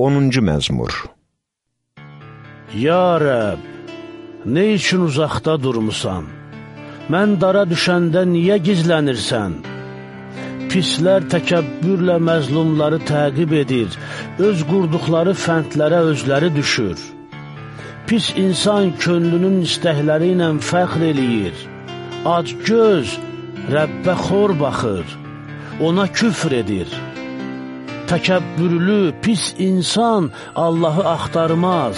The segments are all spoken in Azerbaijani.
10-cu məzmur Ya Rəb, nə üçün uzaqda durmusan? Mən dara düşəndə niyə gizlənirsən? Pislər təkəbbürlə məzlumları təqib edir, öz qurduqları fəndlərə özləri düşür. Pis insan könlünün istəkləri ilə fəxr eləyir. Ac göz Rəbbə xor baxır, ona küfr edir. Təkəbbürlü, pis insan Allahı axtarmaz,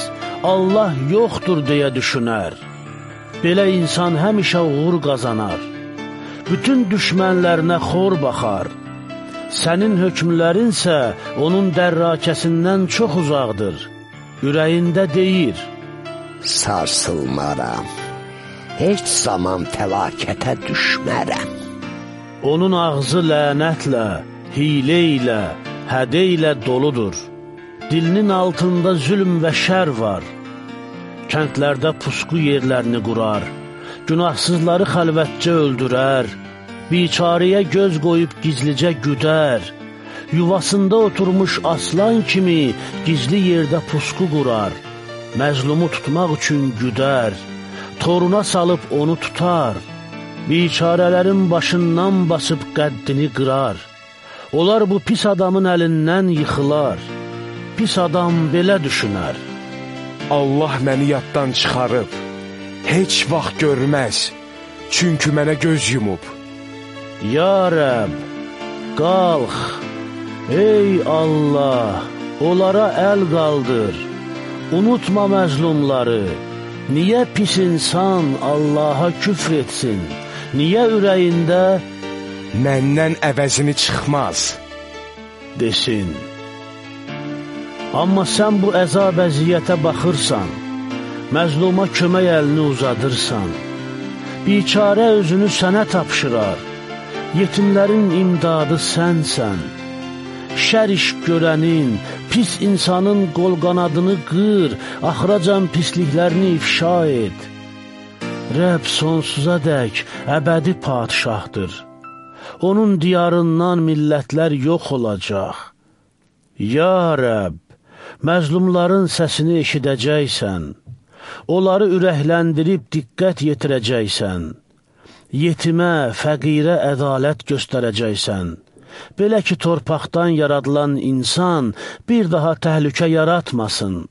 Allah yoxdur deyə düşünər. Belə insan həmişə uğur qazanar. Bütün düşmənlərinə xor baxar. Sənin hökmlərinsə onun dərrakəsindən çox uzaqdır. Ürəyində deyir, Sarsılmaram, heç zaman fəlakətə düşmərəm. Onun ağzı lənətlə, hilə ilə, hədə ilə doludur. Dilinin altında zülm və şər var. Kəndlərdə pusqu yerlərini qurar, günahsızları xəlvətcə öldürər, biçarəyə göz qoyub gizlicə güdər, yuvasında oturmuş aslan kimi gizli yerdə pusqu qurar, məzlumu tutmaq üçün güdər, toruna salıb onu tutar, biçarələrin başından basıb qəddini qırar. Onlar bu pis adamın əlindən yıxılar. Pis adam belə düşünər. Allah məni yaddan çıxarıb, heç vaxt görməz, çünki mənə göz yumub. Ya Rəb, qalx, ey Allah, onlara əl qaldır, unutma məzlumları, niyə pis insan Allaha küfr etsin, niyə ürəyində Məndən əvəzini çıxmaz. desin. Amma sən bu əzab əziyyətə baxırsan, məzluma kömək əlini uzadırsan, biçarə özünü sənə tapşırar, yetimlərin imdadı sənsən, şər iş görənin, pis insanın qol qanadını qır, axıracan pisliklərini ifşa et. Rəb sonsuza dək əbədi padişahdır. Onun diyarından millətlər yox olacaq. Ya Rəb, məzlumların səsini eşidəcəksən, onları ürəkləndirib diqqət yetirəcəksən, yetimə, fəqirə ədalət göstərəcəksən, belə ki, torpaqdan yaradılan insan bir daha təhlükə yaratmasın.